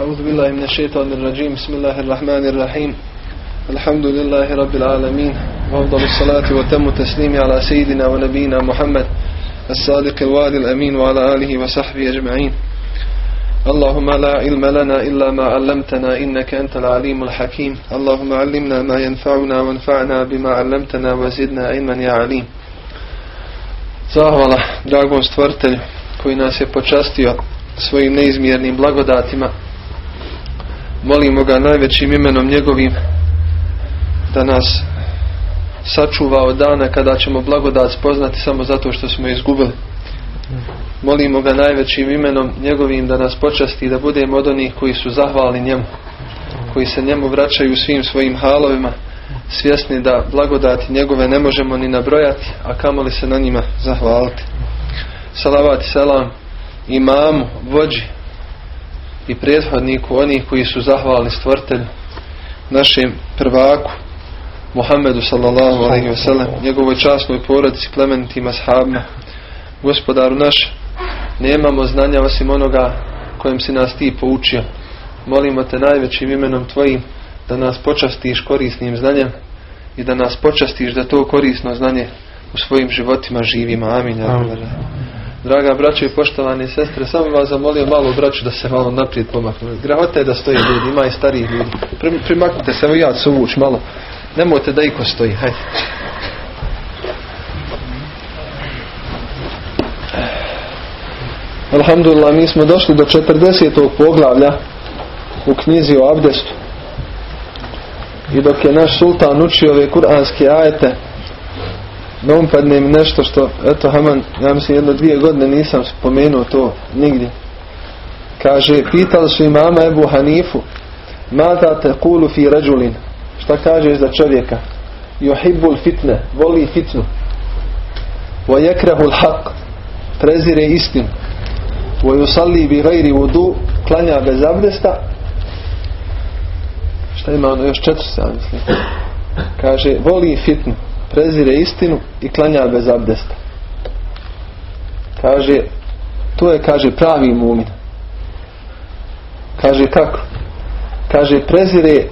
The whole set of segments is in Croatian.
أعوذ بالله من الشيطان الرجيم. بسم الله الرحمن الرحيم. الحمد لله رب العالمين. وأفضل الصلاة وتم التسليم على سيدنا ونبينا محمد الصادق الوعد الأمين وعلى آله وصحبه أجمعين. اللهم لا علم لنا إلا ما علمتنا إنك أنت العليم الحكيم. اللهم علمنا ما ينفعنا وانفعنا بما علمتنا وزدنا علما يا عليم. Zahvala dragom stvrtelju koji nas je počastio svojim neizmjernim blagodatima. Molimo ga najvećim imenom njegovim da nas sačuva od dana kada ćemo blagodat spoznati samo zato što smo izgubili. Molimo ga najvećim imenom njegovim da nas počasti da budemo od onih koji su zahvalni njemu, koji se njemu vraćaju svim svojim halovima, svjesni da blagodati njegove ne možemo ni nabrojati, a kamoli se na njima zahvaliti. Salavat selam imamu, vođi i prethodniku onih koji su zahvalni stvrtelju, našem prvaku, Muhammedu sallallahu alaihi wa sallam, njegovoj časnoj porodici, plemenitima, sahabima, gospodaru naš, nemamo znanja osim onoga kojem si nas ti poučio. Molimo te najvećim imenom tvojim da nas počastiš korisnim znanjem i da nas počastiš da to korisno znanje u svojim životima živimo. Amin. Amin. Draga braćo i poštovane sestre, samo vas zamolio malo braću da se malo naprijed pomaknu. Grahota je da stoji ljudi, ima i starijih ljudi. Primaknite se, ja ću uvuć malo. Nemojte da iko stoji, hajde. Alhamdulillah, mi smo došli do 40. poglavlja u knjizi o abdestu. I dok je naš sultan učio ove kuranske ajete, umpadne mi nešto što, eto Haman, ja mislim jedno dvije godine nisam spomenuo to nigdje. Kaže, pitali su imama Ebu Hanifu, mada te kulu fi ređulin, šta kaže za čovjeka? Juhibbul fitne, voli fitnu. Wa yakrahul haq, prezire istinu. Wa yusalli bi gajri vudu, klanja bez abdesta. Šta ima ono još četiri mislim. Kaže, voli fitnu, prezire istinu i klanja bez abdesta. Kaže, to je, kaže, pravi mumin. Kaže, kako? Kaže, prezire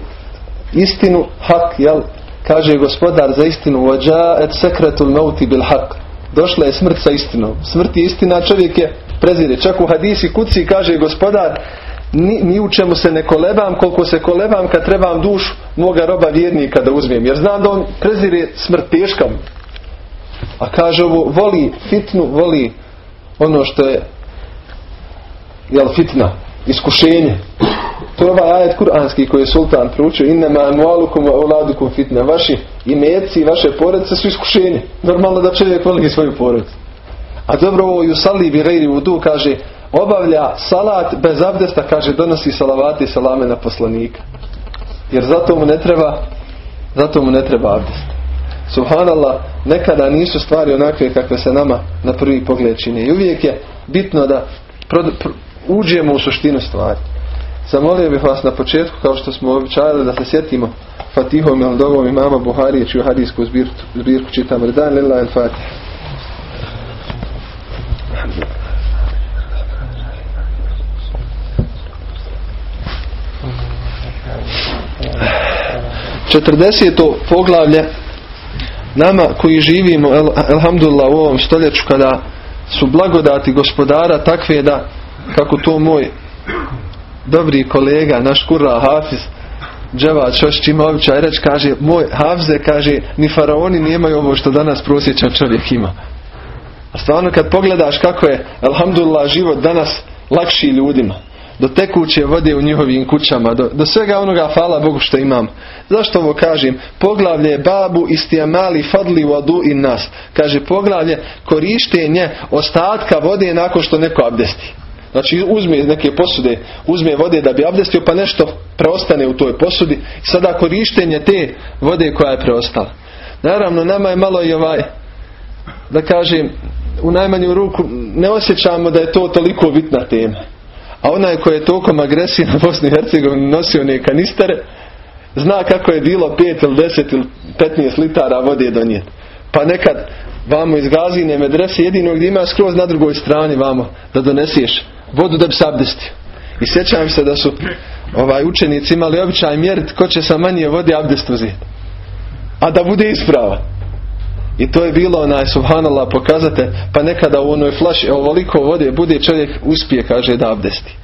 istinu, hak, jel? Kaže gospodar za istinu, vođa et sekretul mauti bil hak. Došla je smrt sa istinom. Smrt je istina, čovjek je prezire. Čak u hadisi kuci kaže gospodar, ni, ni u čemu se ne kolebam koliko se kolebam kad trebam dušu moga roba vjernika da uzmem. Jer znam da on prezire smrt teška mu. A kaže ovo, voli fitnu, voli ono što je jel fitna, iskušenje. To je ovaj ajet kuranski koji je sultan proučio. Innama amualukum wa fitna. Vaši imeci i vaše porodice su iskušenje. Normalno da čovjek voli svoju porodicu. A dobro ovo i u sali bi vudu kaže obavlja salat bez abdesta kaže donosi salavati i salame na poslanika. Jer zato mu ne treba zato mu ne treba abdest. Subhanallah, nekada nisu stvari onakve kakve se nama na prvi pogled čine. I uvijek je bitno da uđemo u suštinu stvari. Zamolio bih vas na početku, kao što smo običajali, da se sjetimo Fatihom ili dovom imama Buharije, čiju hadijsku zbirku, zbirku čitam. Redan lillah il 40. poglavlje nama koji živimo el, elhamdulillah u ovom stoljeću kada su blagodati gospodara takve da kako to moj dobri kolega naš kurra Hafiz Dževa Čošć ima običaj reći kaže moj Hafze kaže ni faraoni nemaju ovo što danas prosječan čovjek ima a stvarno kad pogledaš kako je elhamdulillah život danas lakši ljudima do tekuće vode u njihovim kućama, do, do svega onoga, hvala Bogu što imam. Zašto ovo kažem? Poglavlje babu istijamali fadli vadu i nas. Kaže poglavlje korištenje ostatka vode nakon što neko abdesti. Znači uzme neke posude, uzme vode da bi abdestio pa nešto preostane u toj posudi sada korištenje te vode koja je preostala. Naravno nama je malo i ovaj da kažem u najmanju ruku ne osjećamo da je to toliko bitna tema. A onaj koji je tokom agresije na Bosnu i Hercegovini nosio one kanistere, zna kako je bilo 5 ili 10 ili 15 litara vode donijeti. Pa nekad vamo iz gazine medrese jedino gdje ima skroz na drugoj strani vamo da doneseš vodu da bi se abdestio. I sjećam se da su ovaj učenici imali običaj mjeriti ko će sa manje vode abdest uzeti. A da bude isprava. I to je bilo onaj subhanallah pokazate pa nekada u onoj flaši ovoliko vode bude čovjek uspije kaže da abdesti.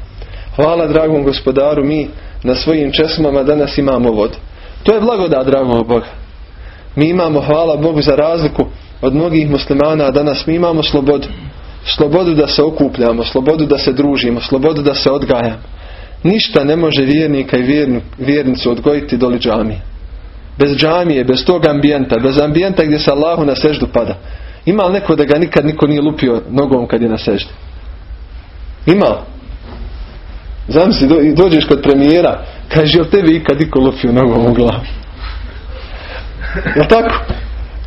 Hvala dragom gospodaru mi na svojim česmama danas imamo vodu. To je blagodat dragog Boga. Mi imamo hvala Bogu za razliku od mnogih muslimana, danas mi imamo slobodu. Slobodu da se okupljamo, slobodu da se družimo, slobodu da se odgajamo. Ništa ne može vjernika i vjernicu odgojiti doli džamije. Bez džamije, bez tog ambijenta, bez ambijenta gdje se Allahu na seždu pada. Ima li neko da ga nikad niko nije lupio nogom kad je na seždi? Ima. Zamisli, dođeš kod premijera, kaže, jel tebi ikad niko lupio nogom u glavu? Jel tako?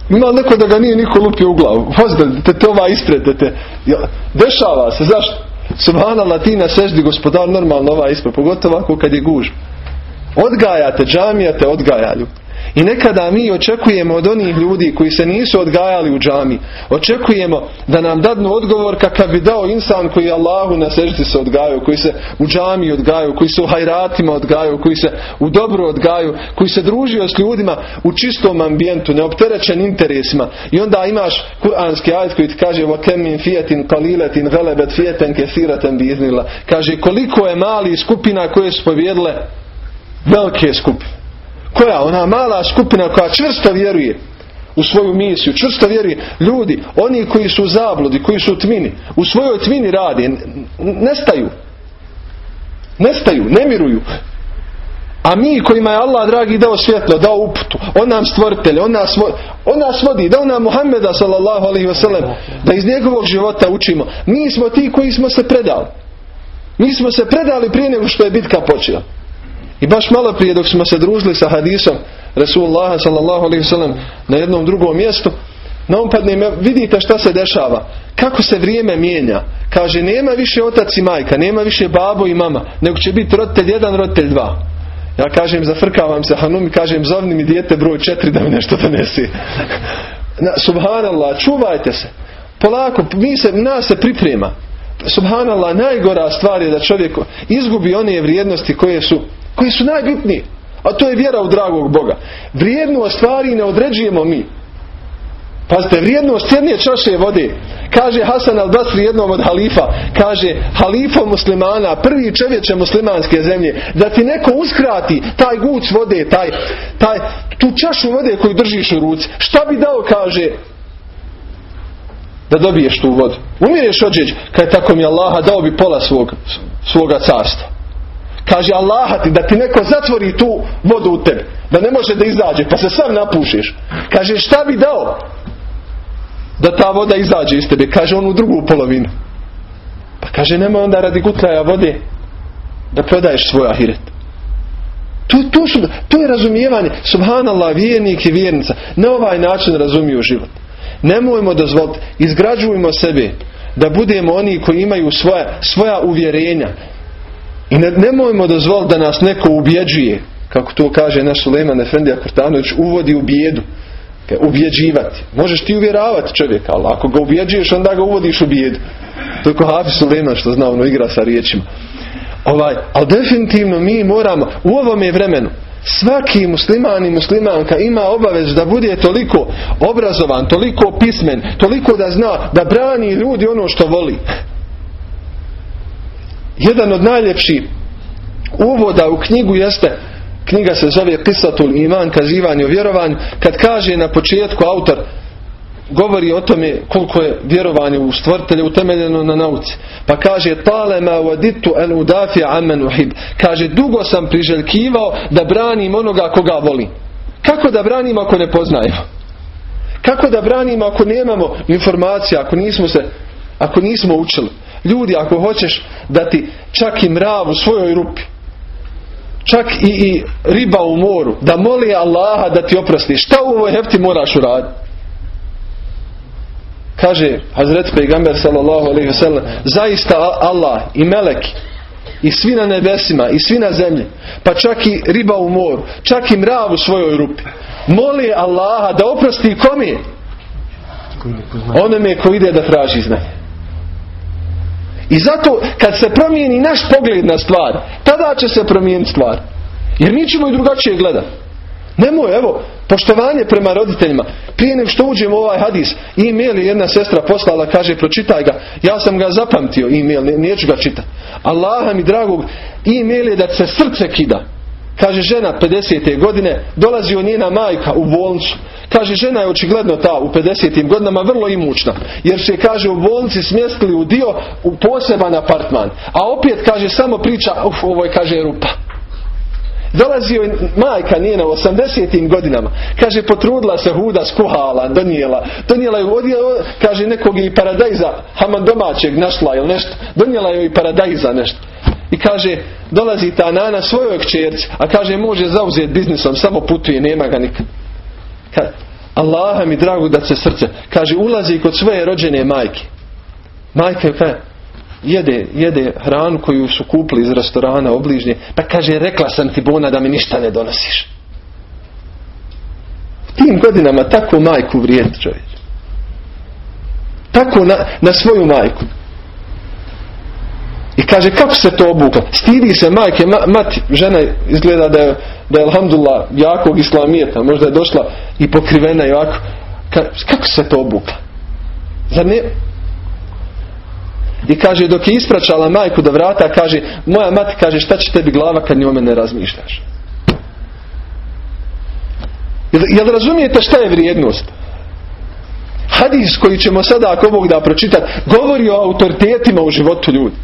Ima neko da ga nije niko lupio u glavu. Vozda, te te ova ispred. Te, dešava se, zašto? Subhanallah ti na seždi gospodar normalno ova ispred. Pogotovo ako kad je guž. Odgajate, džamijate, odgajaju. I nekada mi očekujemo od onih ljudi koji se nisu odgajali u džami, očekujemo da nam dadnu odgovor kakav bi dao insan koji Allahu na seždi se odgajaju, koji se u džami odgajaju, koji se u hajratima odgajaju, koji se u dobru odgaju, koji se družio s ljudima u čistom ambijentu, neopterećen interesima. I onda imaš kuranski ajd koji ti kaže وَكَمْ مِنْ فِيَتٍ قَلِيلَةٍ غَلَبَتْ فِيَتًا كَثِيرَةً بِإِذْنِلَّهِ Kaže koliko je mali skupina koje su povjedile velike skupine. Koja? Ona mala skupina koja čvrsto vjeruje u svoju misiju, čvrsto vjeruje ljudi, oni koji su zabludi, koji su u tmini, u svojoj tmini radi, nestaju. Nestaju, ne miruju. A mi kojima je Allah dragi dao svjetlo, dao uputu, on nam stvoritelj, on nas, on nas vodi, dao nam Muhammeda sallallahu alaihi wasallam, da iz njegovog života učimo. Mi smo ti koji smo se predali. Mi smo se predali prije nego što je bitka počela. I baš malo prije dok smo se družili sa hadisom Rasulullah sallallahu alaihi wasallam na jednom drugom mjestu, na umpadne vidite šta se dešava. Kako se vrijeme mijenja. Kaže, nema više otac i majka, nema više babo i mama, nego će biti roditelj jedan, roditelj dva. Ja kažem, zafrkavam se Hanum i kažem, zovni mi dijete broj četiri da mi nešto donesi. Subhanallah, čuvajte se. Polako, mi se, nas se priprema. Subhanallah, najgora stvar je da čovjek izgubi one vrijednosti koje su koji su najbitniji. A to je vjera u dragog Boga. Vrijednost stvari ne određujemo mi. Pazite, vrijednost jedne čaše vode. Kaže Hasan al-Basri jednom od halifa. Kaže, halifo muslimana, prvi čovječe muslimanske zemlje. Da ti neko uskrati taj guc vode, taj, taj, tu čašu vode koju držiš u ruci. Šta bi dao, kaže, da dobiješ tu vodu. Umireš ođeć, kad tako mi Allaha dao bi pola svog, svoga carstva. Kaže Allah ti da ti neko zatvori tu vodu u tebi. Da ne može da izađe pa se sam napušiš. Kaže šta bi dao da ta voda izađe iz tebe. Kaže on u drugu polovinu. Pa kaže nema onda radi gutljaja vode da prodaješ svoj ahiret. To, to, su, to je razumijevanje. Subhanallah, vijenik i vjernica. Na ovaj način razumiju život. Nemojmo dozvoliti. Izgrađujemo sebe da budemo oni koji imaju svoja, svoja uvjerenja i ne, nemojmo dozvoliti da nas neko ubjeđuje, kako to kaže naš Suleman Efendija Kurtanović, uvodi u bijedu. Ubjeđivati. Možeš ti uvjeravati čovjeka, ali ako ga ubjeđuješ, onda ga uvodiš u bijedu. To je ko Hafi Suleman što zna, ono igra sa riječima. Ovaj, ali definitivno mi moramo, u ovom je vremenu, svaki musliman i muslimanka ima obavezu da bude toliko obrazovan, toliko pismen, toliko da zna, da brani ljudi ono što voli. Jedan od najljepših uvoda u knjigu jeste knjiga se zove Kisatul iman, kazivanje o vjerovanju, kad kaže na početku autor govori o tome koliko je vjerovanje u stvrtelje utemeljeno na nauci. Pa kaže talema waditu an udafi amman uhib. Kaže dugo sam priželjkivao da branim onoga koga voli. Kako da branim ako ne poznajemo? Kako da branimo ako nemamo informacija, ako nismo se ako nismo učili? Ljudi, ako hoćeš da ti čak i mrav u svojoj rupi, čak i, i riba u moru, da moli Allaha da ti oprosti, šta u ovoj hefti moraš uraditi? Kaže Hazret Pejgamber sallallahu alaihi wasallam, zaista Allah i meleki i svi na nebesima i svi na zemlji, pa čak i riba u moru, čak i mrav u svojoj rupi, moli Allaha da oprosti kome? Onome ko ide da traži znanje. I zato kad se promijeni naš pogled na stvar, tada će se promijeniti stvar. Jer mi ćemo i drugačije gledati. Nemoj, evo, poštovanje prema roditeljima. Prije nego što uđemo u ovaj hadis, e-mail je jedna sestra poslala, kaže pročitaj ga. Ja sam ga zapamtio, e-mail, neću ga čitati. Allaha mi dragog, e-mail je da se srce kida. Kaže žena 50. godine, dolazi u njena majka u bolnicu. Kaže žena je očigledno ta u 50. godinama vrlo imućna. Jer se kaže u bolnici smjestili u dio u poseban apartman. A opet kaže samo priča, uf, ovo je kaže rupa. Dolazi joj majka njena u 80. godinama. Kaže, potrudila se huda, skuhala, donijela. Donijela ju, kaže, nekog i paradajza, haman domaćeg našla ili nešto. Donijela joj i paradajza nešto. I kaže, dolazi ta nana svojoj kćerci, a kaže, može zauzeti biznisom, samo putuje, nema ga nikad. Allaha mi drago da se srce. Kaže, ulazi kod svoje rođene majke. Majka kaže, jede, jede hranu koju su kupili iz restorana obližnje, pa kaže, rekla sam ti Bona da mi ništa ne donosiš. U tim godinama tako majku vrijedi čovječ. Tako na, na svoju majku. I kaže, kako se to obukla? Stidi se majke, mati, žena izgleda da je, da je alhamdulillah, jakog islamijeta, možda je došla i pokrivena i ovako. kako se to obukla? Zar ne, i kaže dok je ispraćala majku do vrata, kaže moja mati kaže šta će tebi glava kad njome ne razmišljaš. Jel, razumijete šta je vrijednost? Hadis koji ćemo sada ako Bog da pročitati govori o autoritetima u životu ljudi.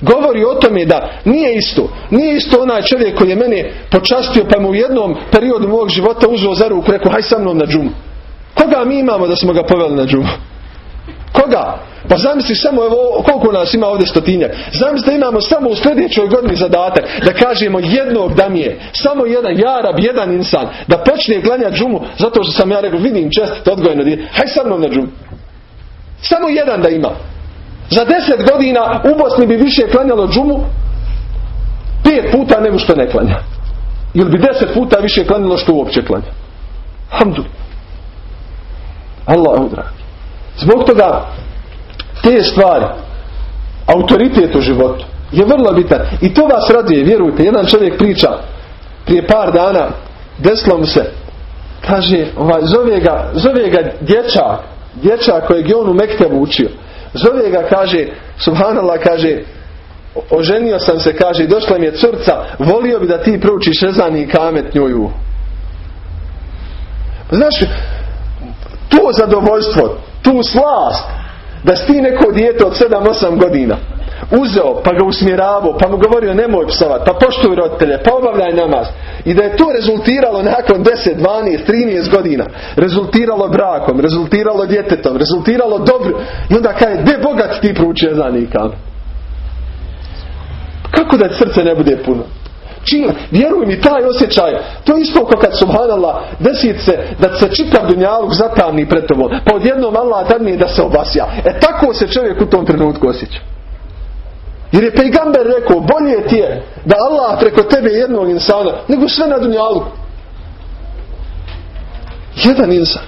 Govori o tome da nije isto. Nije isto onaj čovjek koji je mene počastio pa mu u jednom periodu mog života uzeo za ruku rekao haj sa mnom na džumu. Koga mi imamo da smo ga poveli na džumu? Koga? Pa zamisli samo evo, koliko nas ima ovdje stotinjak. Zamisli da imamo samo u sljedećoj godini zadatak da kažemo jednog da mi je, samo jedan jarab, jedan insan, da počne glanjati džumu zato što sam ja rekao vidim čestit odgojeno djete, haj sa mnom na džumu. Samo jedan da ima. Za deset godina u Bosni bi više klanjalo džumu pet puta nego što ne klanja. Ili bi deset puta više klanjalo što uopće klanja. Hamdu. Allah dragi. Zbog toga te stvari, autoritet u životu je vrlo bitan. I to vas raduje, vjerujte. Jedan čovjek priča prije par dana, desilo mu se, kaže, ovaj, zove ga, zove ga dječak, dječak kojeg je on u Mektebu učio. Zove ga, kaže, subhanallah, kaže, oženio sam se, kaže, došla mi je curca, volio bi da ti proučiš rezani i kamet njoju. Znaš, to zadovoljstvo, tu slast, da si ti neko dijete od 7-8 godina uzeo, pa ga usmjeravao, pa mu govorio nemoj psovat, pa poštuj roditelje, pa obavljaj namaz. I da je to rezultiralo nakon 10, 12, 13 godina, rezultiralo brakom, rezultiralo djetetom, rezultiralo dobro. I onda kaže, gdje bogat ti prouči zanika? Kako da srce ne bude puno? Čim, vjeruj mi, taj osjećaj, to je isto kao kad subhanallah desi se da se čitav dunjaluk zatamni pred tobom, pa odjednom Allah da se obasja. E tako se čovjek u tom trenutku osjeća. Jer je pejgamber rekao, bolje ti je da Allah preko tebe jednog insana, nego sve na dunjalu. Jedan insan.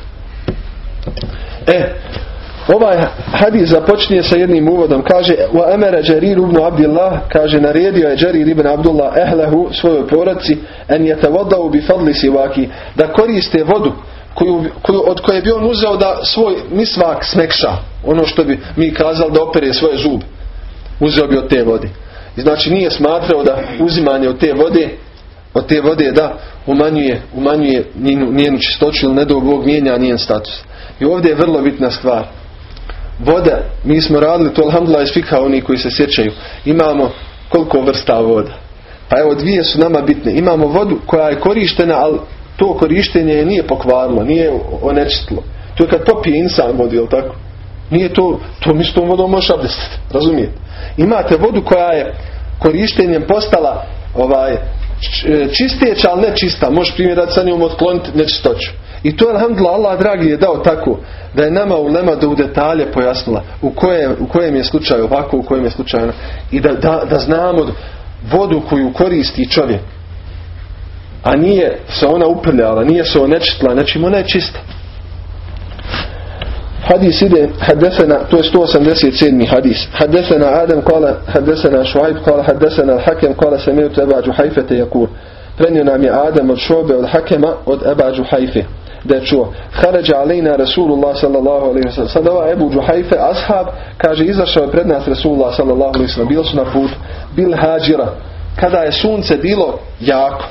E, Ovaj hadis započinje sa jednim uvodom. Kaže, wa amara Jarir ibn Abdullah, kaže, naredio je Jarir ibn Abdullah ehlehu svojoj poraci en yatawaddau bi fadli siwaki, da koriste vodu koju, koju, od koje bi on uzeo da svoj misvak smekša. Ono što bi mi kazali da opere svoje zube. Uzeo bi od te vode. I znači nije smatrao da uzimanje od te vode od te vode da umanjuje, umanjuje njenu, njenu čistoću ili ne do Bog mijenja njen status. I ovdje je vrlo bitna stvar voda, mi smo radili to alhamdulillah fika oni koji se sjećaju. Imamo koliko vrsta voda. Pa evo dvije su nama bitne. Imamo vodu koja je korištena, ali to korištenje nije pokvarilo, nije onečistilo. To je kad popije insan vodi, jel tako? Nije to, to mi s tom vodom možeš abdestiti, razumijete? Imate vodu koja je korištenjem postala ovaj, čisteća, ali ne čista. Možeš primjerati sa njom otkloniti nečistoću. I to alhamdulillah Allah dragi je dao tako da je nama u lema da u detalje pojasnila u, koje, u kojem je slučaju ovako, u kojem je slučaju i da, da, da znamo vodu koju koristi čovjek. A nije se ona uprljala, nije se onečitla, znači ona je čista. Hadis ide, hadesena, to je 187. hadis. Hadesena Adam kala, hadesena Šuajb kala, hadesena Al-Hakem kala, samijutu Eba Džuhajfete jakur. Prenio nam je Adam od Šobe, od Hakema, od Eba Džuhajfe da je čuo. Harađa alejna Rasulullah sallallahu alaihi sallam. Sada ova Ebu Džuhajfe, ashab, kaže, izašao je pred nas Rasulullah sallallahu alaihi sallam. Bili su na put, bil hađira. Kada je sunce bilo jako.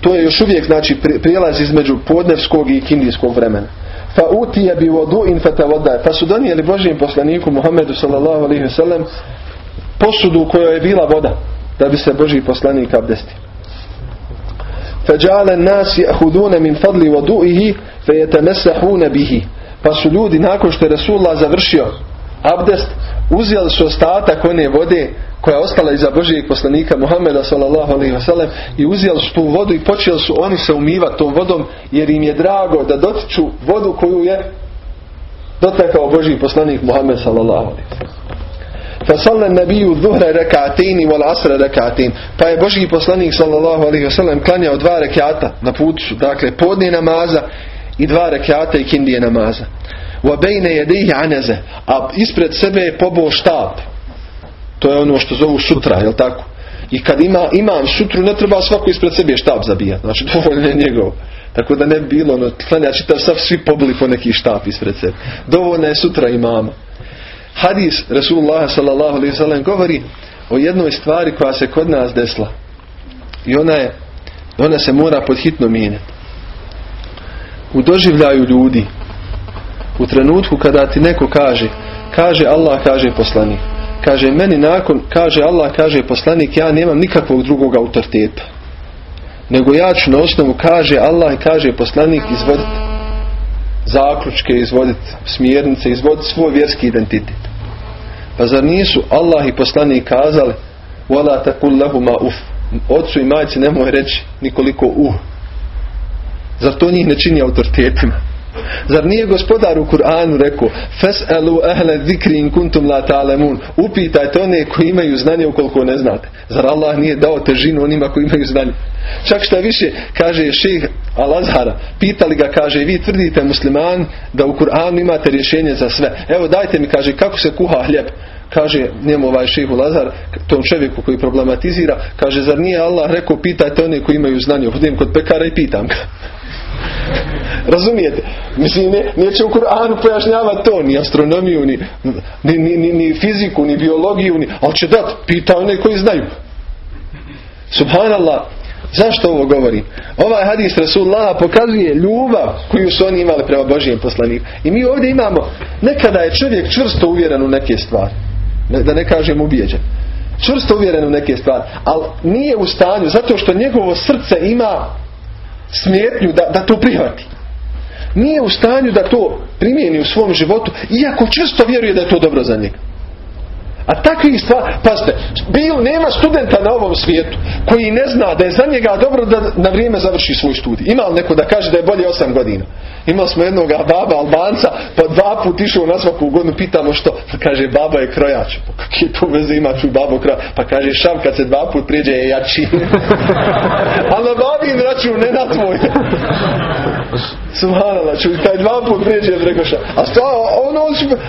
To je još uvijek, znači, prijelaz između podnevskog i kindijskog vremena fa utije bi vodu in Pa su donijeli Božijem poslaniku Muhammedu sallallahu alaihi wasallam posudu u kojoj je bila voda da bi se Božji poslanik abdestio. Fađale nas jahudune min fadli voduihi fe bihi. Pa su ljudi nakon što je završio abdest, uzijeli su ostatak one vode koja je ostala iza Božijeg poslanika Muhammeda sallallahu alaihi wasallam i uzijeli su tu vodu i počeli su oni se umivati tom vodom jer im je drago da dotiču vodu koju je dotakao Božiji poslanik Muhammed sallallahu alaihi wasallam. Fasalna nabiju dhuhra rekatini wal asra rekatin. Pa je Boži poslanik sallallahu alaihi wasallam klanjao dva rekata na putu, dakle podne namaza i dva rekata i kindije namaza bayna yadayhi anaza. A ispred sebe je pobo štab to je ono što zovu sutra je tako? I kad ima imam sutru ne treba svako ispred sebe štab zabijati znači dovoljno je njegov. Tako da ne bi bilo ono klanja čitav sav svi pobili po neki štab ispred sebe. Dovoljno je sutra imama. Hadis Rasulullah sallallahu alaihi sallam govori o jednoj stvari koja se kod nas desla. I ona je ona se mora pod hitno mijenjati. U doživljaju ljudi u trenutku kada ti neko kaže kaže Allah, kaže poslanik. Kaže meni nakon, kaže Allah, kaže poslanik, ja nemam nikakvog drugog autoriteta. Nego ja ću na osnovu, kaže Allah i kaže poslanik, izvoditi zaključke, izvoditi smjernice, izvoditi svoj vjerski identitet. Pa zar nisu Allah i poslanik kazali Wala takul lahuma uf. Otcu i majci nemoj reći nikoliko uh. Zar to njih ne čini autoritetima? Zar nije gospodar u Kur'anu rekao Fes'elu ehle zikri in kuntum la ta'lemun Upitajte one koji imaju znanje ukoliko ne znate. Zar Allah nije dao težinu onima koji imaju znanje? Čak šta više kaže ših Al-Azhara pitali ga kaže vi tvrdite musliman da u Kur'anu imate rješenje za sve. Evo dajte mi kaže kako se kuha hljeb kaže njemu ovaj šehu Lazar, tom čovjeku koji problematizira, kaže, zar nije Allah rekao, pitajte one koji imaju znanje, hodem kod pekara i pitam ga. Razumijete? Mislim, ne, neće u Kur'anu pojašnjavati to, ni astronomiju, ni, ni, ni, ni fiziku, ni biologiju, ni, ali će dat, pita one koji znaju. Subhanallah, zašto ovo govori? Ovaj hadis Rasulullah pokazuje ljubav koju su oni imali prema Božijem poslaniku. I mi ovdje imamo, nekada je čovjek čvrsto uvjeren u neke stvari. Da ne kažem ubijeđen. Čvrsto uvjeren u neke stvari. Ali nije u stanju, zato što njegovo srce ima smetnju da, da to prihvati. Nije u stanju da to primijeni u svom životu, iako čvrsto vjeruje da je to dobro za njega. A takvi stvari, pazite, bil, nema studenta na ovom svijetu koji ne zna da je za njega dobro da na vrijeme završi svoj studij. Ima li neko da kaže da je bolje 8 godina? Imali smo jednog baba Albanca, pa dva put išao na svaku godinu, pitamo što. Pa kaže, baba je krojač. Pa kakve to veze ima čuj babo krojač? Pa kaže, šam kad se dva put prijeđe je jači. A na babin račun, ne na tvoj. Subhanallah, čuj, taj dva put prijeđe je preko šam. A sto, ono,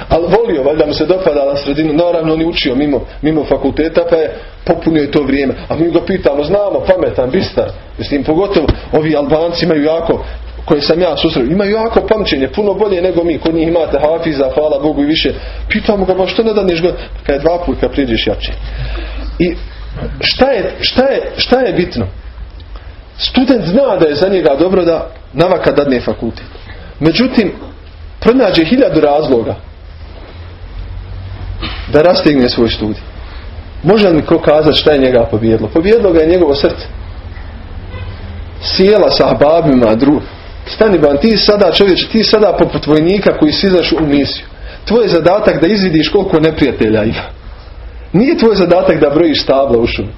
ali volio, valjda mu se dopada na sredinu. Naravno, on je učio mimo, mimo fakulteta, pa je popunio to vrijeme. A mi ga pitamo, znamo, pametan, bistar. Mislim, pogotovo ovi Albanci imaju jako koje sam ja susreo, imaju jako pamćenje, puno bolje nego mi, kod njih imate hafiza, hvala Bogu i više. Pitamo ga, ba što ne daneš god? Kad je dva put, kad priđeš jače. I šta je, šta, je, šta je bitno? Student zna da je za njega dobro da navaka dadne fakultet. Međutim, pronađe hiljadu razloga da rastegne svoj studij. Može li mi ko kazati šta je njega pobjedilo? Pobjedilo ga je njegovo srce. Sjela sa babima, dru, Stani ban, ti sada čovječe, ti sada poput vojnika koji si izaš u misiju. Tvoj je zadatak da izvidiš koliko neprijatelja ima. Nije tvoj zadatak da brojiš stabla u šumi.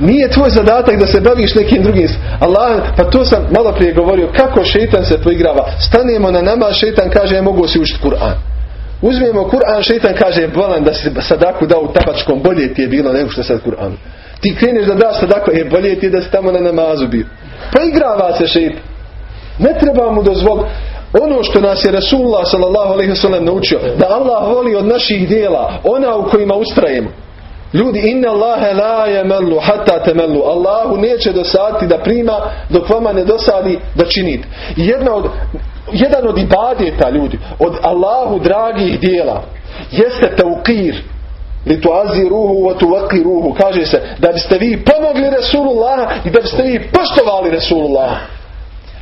Nije tvoj zadatak da se baviš nekim drugim. Allah, pa to sam malo prije govorio, kako šeitan se poigrava. Stanemo na nama, šeitan kaže, ja mogu si učiti Kur'an. Uzmijemo Kur'an, šeitan kaže, volan da si sadaku dao u tabačkom, bolje ti je bilo nego što sad Kur'an. Ti kreneš da daš sadaku, e, bolje ti je da si tamo na namazu bio. Pa igrava se šeitan. Ne treba mu dozvoliti. ono što nas je Rasulullah wasallam naučio da Allah voli od naših dijela ona u kojima ustrajemo ljudi inna Allahe la yamallu hatta tamallu Allahu neće dosaditi da prima dok vama ne dosadi da činite jedna od jedan od ibadeta ljudi od Allahu dragih dijela jeste tauqir li tuaziruhu wa tuwaqiruhu kaže se da biste vi pomogli Rasulullah i da biste vi poštovali Rasulullah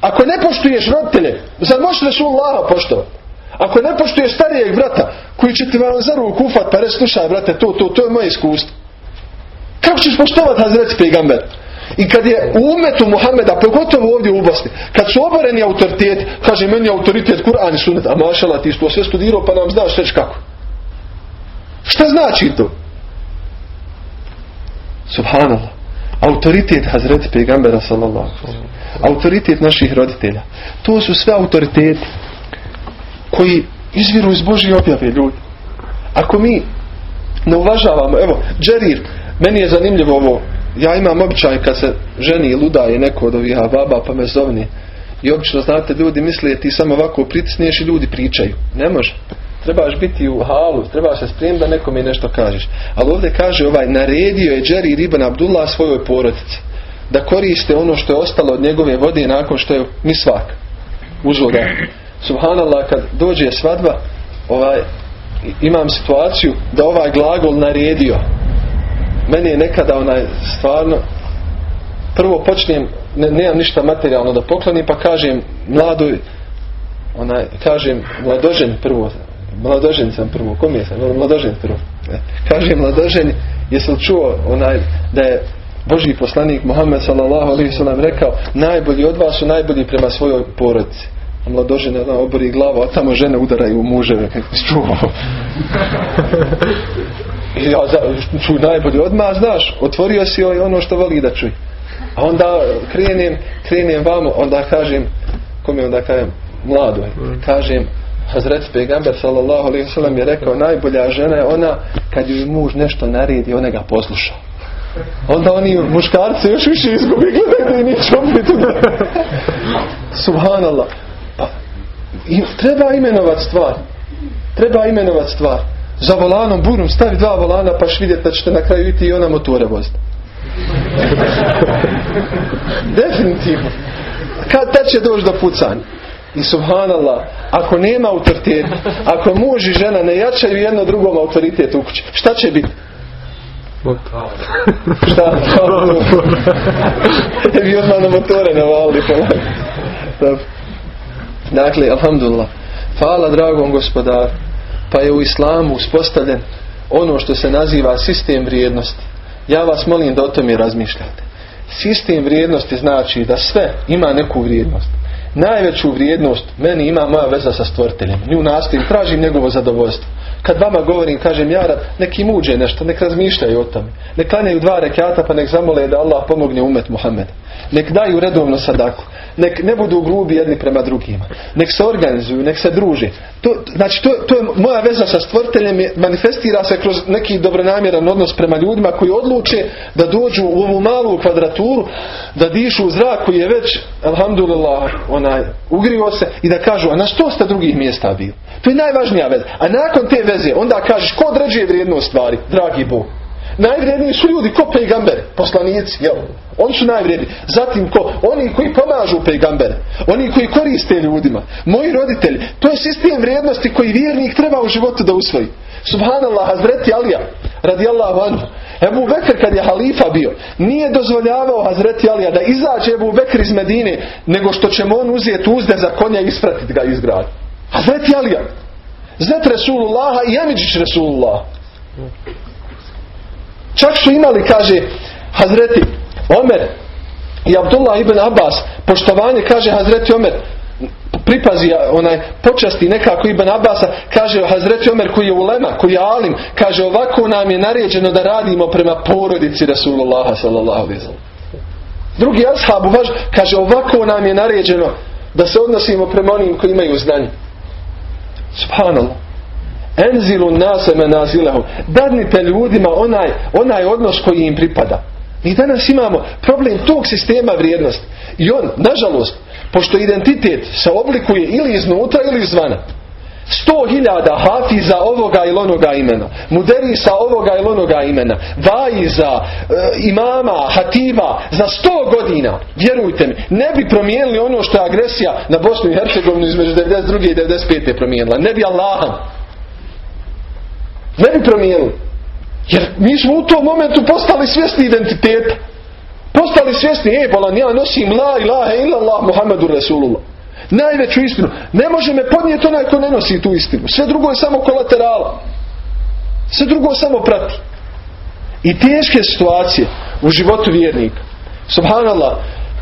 ako ne poštuješ roditelje zar možeš Rasulullah poštovati ako ne poštuješ starijeg brata koji će ti vam za ruku ufat pa reći slušaj brate to, to, to je moje iskustvo. Kako ćeš poštovati Hazreti Pegamber i kad je u umetu Muhameda, pogotovo ovdje u Bosni, kad su oboreni autoriteti, kaže meni autoritet Kur'an i sunet, a mašala ti sve studirao pa nam znaš reći kako. Šta znači to? Subhanallah. Autoritet Hazreti Pegambera sallallahu Autoritet naših roditelja. To su sve autoriteti koji izviru iz Božje objave ljudi. Ako mi ne uvažavamo, evo, Džerir, meni je zanimljivo ovo, ja imam običaj kad se ženi luda je neko od ovih baba pa me zovni. I obično znate ljudi misle ti samo ovako pritisniješ i ljudi pričaju. Ne može. Trebaš biti u halu, trebaš se spremiti da nekome nešto kažeš. Ali ovdje kaže ovaj, naredio je Džeri Riban Abdullah svojoj porodici da koriste ono što je ostalo od njegove vode nakon što je misvak uzvoga. Subhanallah, kad dođe svadba, ovaj, imam situaciju da ovaj glagol naredio. Meni je nekada onaj stvarno prvo počnem, ne, nemam ništa materijalno da poklonim, pa kažem mladoj, onaj, kažem mladožen prvo, mladožen sam prvo, kom je sam, mladožen prvo. Kažem mladožen, jesi li čuo onaj, da je Božji poslanik Muhammed sallallahu alaihi sallam rekao najbolji od vas su najbolji prema svojoj porodici. A mladožena ona obori glavu, a tamo žene udaraju u muževe. Čuo. I ja ču najbolji odmah, znaš, otvorio si joj ono što voli da čuj. A onda krenem, krenem vamo, onda kažem, kom je onda kažem, mlado kažem, Hazret Pegamber sallallahu alaihi sallam je rekao, najbolja žena je ona kad joj muž nešto naredi, ona ga posluša. Onda oni muškarci još više izgubi gledaju da neće opet Subhanallah. Pa, i, treba imenovat stvar. Treba imenovat stvar. Za volanom burom stavi dva volana paš vidjeti da ćete na kraju iti i ona motore voziti. Definitivno. Kad tad će doći do pucanja? I subhanallah, ako nema autoritet, ako muž i žena ne jačaju jedno drugom autoritet u kući, šta će biti? Šta? Vi odmah na motore navali. Dakle, alhamdulillah. Hvala dragom gospodaru. Pa je u islamu uspostavljen ono što se naziva sistem vrijednosti. Ja vas molim da o tome razmišljate. Sistem vrijednosti znači da sve ima neku vrijednost. Najveću vrijednost meni ima moja veza sa stvoriteljem. Nju nastavim, tražim njegovo zadovoljstvo. Kad vama govorim, kažem ja, neki muđe nešto, nek razmišljaju o tome. Nek klanjaju dva rekata pa nek zamole da Allah pomogne umet Muhammed. Nek daju redovno sadaku. Nek ne budu grubi jedni prema drugima. Nek se organizuju, nek se druže. To, znači, to, to je moja veza sa stvoriteljem manifestira se kroz neki dobronamjeran odnos prema ljudima koji odluče da dođu u ovu malu kvadraturu, da dišu u zrak koji je već, alhamdulillah, onaj, ugrio se i da kažu, a na što ste drugih mjesta bili? To je najvažnija veza. A nakon te veze, onda kažeš, ko određuje vrijednost stvari, dragi Bog? Najvrijedniji su ljudi ko pejgambere, poslanici, jel? Oni su najvrijedniji. Zatim ko? Oni koji pomažu pejgambere. Oni koji koriste ljudima. Moji roditelji. To je sistem vrijednosti koji vjernik treba u životu da usvoji. Subhanallah, Hazreti Alija, radijallahu anhu. Ebu Bekr kad je halifa bio, nije dozvoljavao Hazreti Alija da izađe Ebu Bekr iz Medine, nego što ćemo on uzeti uzde za konja i ispratiti ga iz grada. Hazreti Alija. Zet Resulullaha i Amidžić Resulullah. Čak su imali, kaže Hazreti Omer i Abdullah ibn Abbas, poštovanje, kaže Hazreti Omer, pripazi onaj počasti nekako Ibn Abasa, kaže Hazreti Omer koji je ulema, koji je alim, kaže ovako nam je naređeno da radimo prema porodici Rasulullaha sallallahu Drugi ashab kaže ovako nam je naređeno da se odnosimo prema onim koji imaju znanje. Subhanallah. Enzilu nase menazilehu. Dadnite ljudima onaj, onaj odnos koji im pripada. Mi danas imamo problem tog sistema vrijednosti. I on, nažalost, pošto identitet se oblikuje ili iznutra ili izvana. Sto hiljada hafiza ovoga ili onoga imena, muderisa ovoga ili onoga imena, vaiza, e, imama, hativa, za sto godina, vjerujte mi, ne bi promijenili ono što je agresija na Bosnu i Hercegovinu između 92. i 95. promijenila. Ne bi Allahom. Ne bi promijenili. Jer mi smo u tom momentu postali svjesni identiteta. Postali svjesni, e, bolan, ja nosim la ilaha illallah Muhammedu Rasulullah. Najveću istinu. Ne može me podnijeti onaj ko ne nosi tu istinu. Sve drugo je samo kolaterala. Sve drugo samo prati. I teške situacije u životu vjernika. Subhanallah,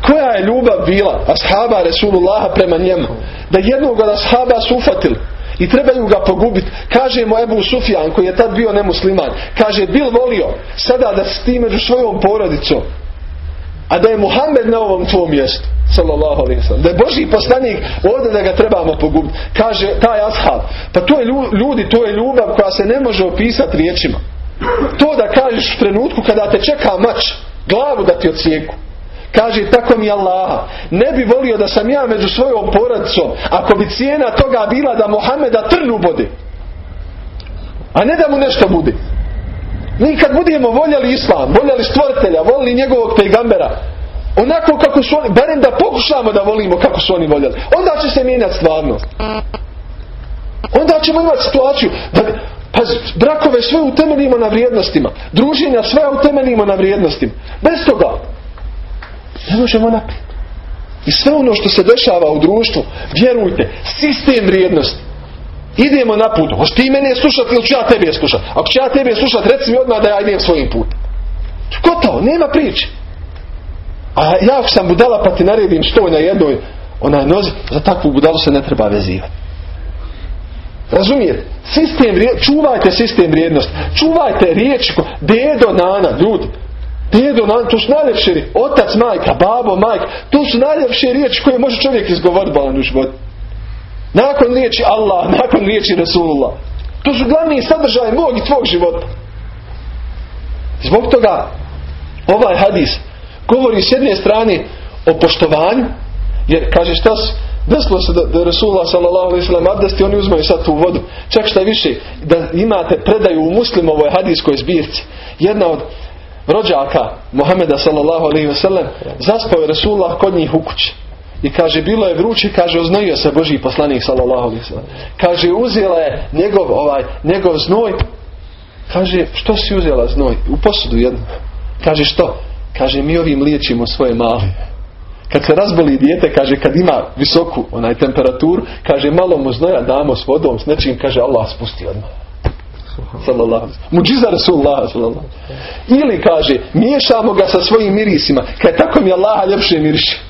koja je ljubav bila ashaba Resulullaha prema njemu? Da jednog od ashaba su ufatili i trebaju ga pogubiti. Kaže mu Ebu Sufjan koji je tad bio nemusliman. Kaže, bil volio sada da si ti među svojom porodicom a da je Muhammed na ovom tvom mjestu sallallahu alaihi sallam, da je Boži poslanik ovdje da ga trebamo pogubiti. Kaže taj ashab pa to je ljudi, to je ljubav koja se ne može opisati riječima. To da kažeš u trenutku kada te čeka mač glavu da ti ocijeku kaže tako mi Allaha. Ne bi volio da sam ja među svojom porodicom ako bi cijena toga bila da Muhammeda trnu bode a ne da mu nešto bude mi kad budemo voljeli islam, voljeli stvoritelja, voljeli njegovog pejgambera, onako kako su oni, barem da pokušamo da volimo kako su oni voljeli, onda će se mijenjati stvarnost. Onda ćemo imati situaciju da pa brakove sve utemeljimo na vrijednostima, druženja sve utemeljimo na vrijednostima. Bez toga ne možemo naprijed. I sve ono što se dešava u društvu, vjerujte, sistem vrijednosti Idemo na put. Hoće ti mene slušati ili ću ja tebe slušati? Ako ću ja tebe slušati, reci mi odmah da ja idem svojim putem. Gotovo, nema priče. A ja ako sam budala pa ti naredim što na jednoj onaj nozi, za takvu budalu se ne treba vezivati. Razumijete? Sistem, čuvajte sistem vrijednosti. Čuvajte riječi. Dedo, nana, ljudi. Dedo, nana, to su najljepše. Otac, majka, babo, majka. To su najljepše riječi koje može čovjek izgovoriti balan u životu. Nakon riječi Allah, nakon riječi Rasulullah. To su glavni sadržaj mog i tvog života. Zbog toga ovaj hadis govori s jedne strane o poštovanju, jer kaže šta se desilo se da, da Rasulullah sallam abdesti, oni uzmaju sad tu vodu. Čak šta više, da imate predaju u muslimovoj hadijskoj zbirci. Jedna od rođaka Muhameda sallallahu alaihi sallam zaspao je Rasulullah kod njih u kući. I kaže, bilo je vruće, kaže, oznojio se Boži poslanik, sallallahu alaihi sallam. Kaže, uzela je njegov, ovaj, njegov znoj. Kaže, što si uzela znoj? U posudu jednu. Kaže, što? Kaže, mi ovim liječimo svoje male. Kad se razboli dijete, kaže, kad ima visoku onaj temperaturu, kaže, malo mu znoja damo s vodom, s nečim, kaže, Allah spusti odmah. Sallallahu Muđiza Rasulullah sallallahu Ili kaže, miješamo ga sa svojim mirisima. Kad tako mi Allah ljepše miriše.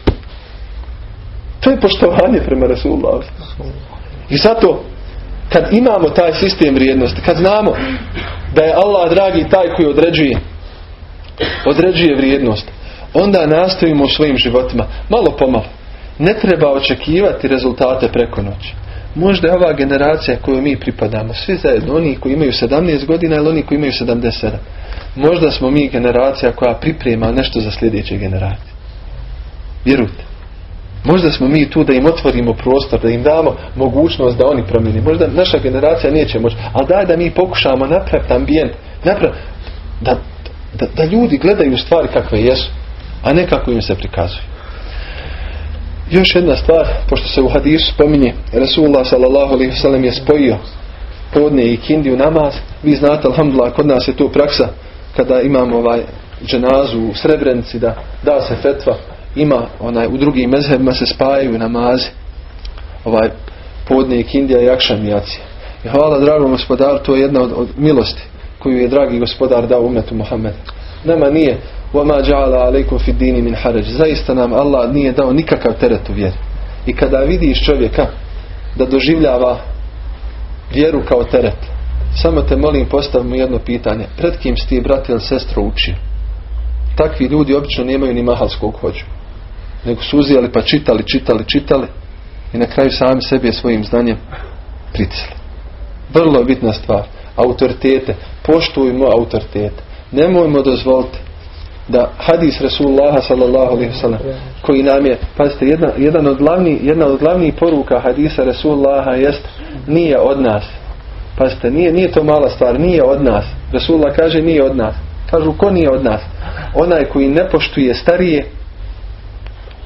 To je poštovanje prema Rasulullah. I zato kad imamo taj sistem vrijednosti, kad znamo da je Allah dragi taj koji određuje određuje vrijednost, onda nastojimo u svojim životima malo pomalo. Ne treba očekivati rezultate preko noći. Možda je ova generacija koju mi pripadamo, svi zajedno, oni koji imaju 17 godina ili oni koji imaju 77. Možda smo mi generacija koja priprema nešto za sljedeće generacije. Vjerujte. Možda smo mi tu da im otvorimo prostor, da im damo mogućnost da oni promijeni. Možda naša generacija neće moći, ali daj da mi pokušamo napraviti ambijent, napraviti da, da, da, ljudi gledaju stvari kakve jesu, a ne kako im se prikazuju. Još jedna stvar, pošto se u hadisu spominje, Rasulullah s.a.v. je spojio podne i kindiju namaz. Vi znate, alhamdulillah, kod nas je to praksa kada imamo ovaj dženazu u Srebrenici da da se fetva ima onaj u drugim mezhebima se spajaju namazi ovaj podnijek Indija i akšam i hvala dragom gospodaru to je jedna od, od, milosti koju je dragi gospodar dao umetu Muhammed nama nije وَمَا جَعَلَ عَلَيْكُمْ فِي الدِّينِ مِنْ حَرَجِ zaista nam Allah nije dao nikakav teret u vjeri i kada vidiš čovjeka da doživljava vjeru kao teret samo te molim postavimo jedno pitanje pred kim si ti brat ili sestro učio takvi ljudi obično nemaju ni mahalskog hođu nego su uzijali pa čitali, čitali, čitali i na kraju sami sebi svojim znanjem pricali. Vrlo bitna stvar. Autoritete. Poštujmo autoritete. Nemojmo dozvoliti da hadis Rasulullaha sallallahu alaihi wasallam koji nam je, pazite, jedna, jedan od glavni, jedna od glavnih poruka hadisa Resulullaha jest nije od nas. Pazite, nije, nije to mala stvar, nije od nas. Resulullah kaže nije od nas. Kažu ko nije od nas? Onaj koji ne poštuje starije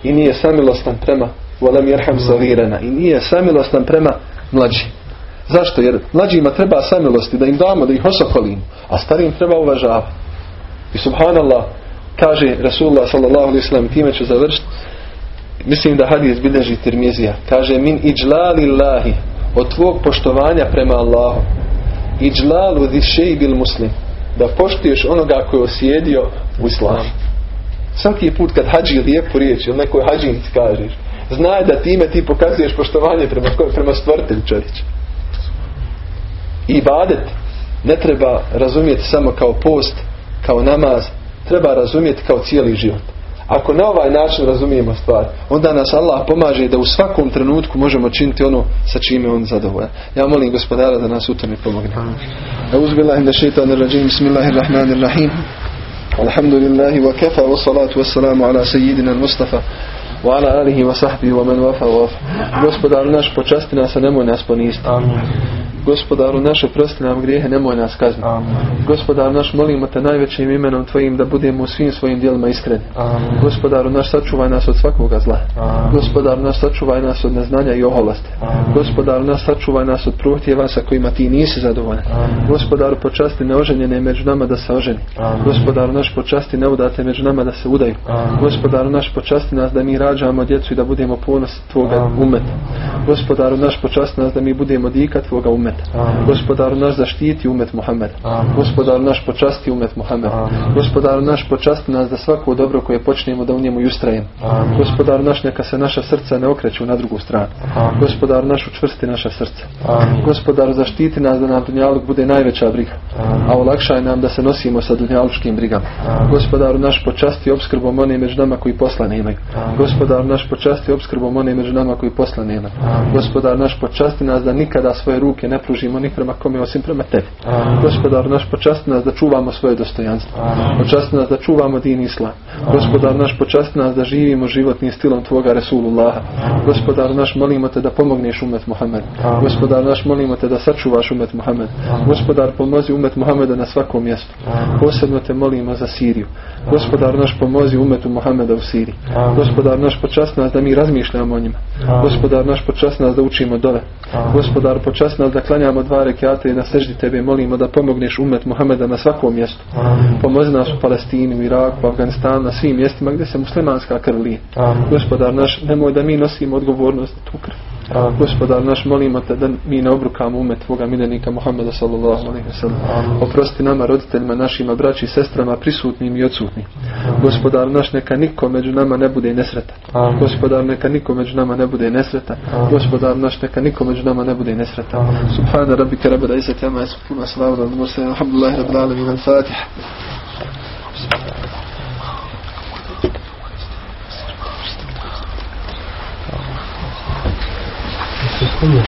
i nije samilostan prema volem jerham savirana i nije samilostan prema mlađi. Zašto? Jer mlađima treba samilosti da im damo, da ih osokolimo, a starijim treba uvažavati. I subhanallah, kaže Rasulullah sallallahu alaihi sallam, time ću završiti, mislim da hadis bilježi Tirmizija, kaže min iđlali Allahi, od tvog poštovanja prema Allahu, iđlalu di bil muslim, da poštuješ onoga koji je osjedio u islamu. Svaki put kad hađi lijepu riječ ili nekoj hađinic kažeš, znaj da time ti pokazuješ poštovanje prema, prema stvrtelju čovječe. I badet ne treba razumjeti samo kao post, kao namaz, treba razumjeti kao cijeli život. Ako na ovaj način razumijemo stvar, onda nas Allah pomaže da u svakom trenutku možemo činiti ono sa čime on zadovoljan. Ja molim gospodara da nas u tome pomogne. Uzbillahi da šeitan rajim, bismillahirrahmanirrahim. Alhamdulillahi wa kafa wa salatu wa salamu ala sejidina Mustafa wa ala alihi wa sahbihi wa man wafa wa Gospodar naš počasti nas, a nemoj nas poniziti. Gospodaru naše prosti nam grijehe, nemoj nas kazniti. Gospodaru naš molimo te najvećim imenom Tvojim da budemo u svim svojim dijelima iskreni. Gospodaru naš sačuvaj nas od svakoga zla. Gospodaru naš sačuvaj nas od neznanja i oholosti. Gospodaru naš sačuvaj nas od prohtjeva sa kojima ti nisi zadovoljan. Gospodaru počasti neoženjene među nama da se oženi. Gospodaru naš počasti neudate među nama da se udaju. Gospodaru naš počasti nas da mi rađamo djecu i da budemo ponos Tvoga umeta. Gospodaru naš počasti nas da mi budemo dika Tvoga umeta umet. Gospodaru naš zaštiti umet Muhammed. Gospodaru naš počasti umet Muhammed. Gospodaru naš počasti nas da svako dobro koje počnemo da u njemu ustrajemo. Gospodaru naš neka se naša srca ne okreću na drugu stranu. Gospodaru naš učvrsti naša srca. Gospodaru zaštiti nas da nam dunjaluk bude najveća briga. A olakšaj nam da se nosimo sa dunjalučkim brigama. Gospodaru naš počasti obskrbom one među nama koji posla nemaju. Gospodaru naš počasti obskrbom one među nama koji posla nemaju. Gospodar naš počasti nas da nikada svoje ruke ne pružimo ni prema kome osim prema tebi. Gospodar naš počasti nas da čuvamo svoje dostojanstvo. Počasti nas da čuvamo din islam. Gospodar naš počasti nas da živimo životnim stilom tvoga Resulullaha. Gospodar naš molimo te da pomogneš umet Muhammed. Gospodar naš molimo te da sačuvaš umet Muhammed. Gospodar pomozi umet Muhammeda na svakom mjestu. Posebno te molimo za Siriju. Gospodar naš pomozi umetu Muhammeda u Siriji. Gospodar naš počasti nas da mi razmišljamo o njima. Gospodar naš počasti nas da učimo dole. Gospodar počasti nas da klanjamo dva rekiate i na seždi tebe molimo da pomogneš umet Muhameda na svakom mjestu. Pomozi nas u Palestini, u Iraku, u Afganistanu, na svim mjestima gdje se muslimanska krv lije. Gospodar naš, nemoj da mi nosimo odgovornost tu krv. Gospodar naš, molimo te da mi ne obrukamo umet Tvoga miljenika Muhammeda sallallahu alaihi wa sallam. Oprosti nama, roditeljima, našima, braći i sestrama, prisutnim i odsutnim. Gospodar naš, neka niko među nama ne bude nesretan. Gospodar, neka niko među nama ne bude nesretan. Gospodar naš, neka niko među nama ne bude nesretan. Subhana rabbika rabbil izzati amma yasifun wa salamun alal mursalin. Alhamdulillahi rabbil alamin. Al-Fatiha. ไม่อยู่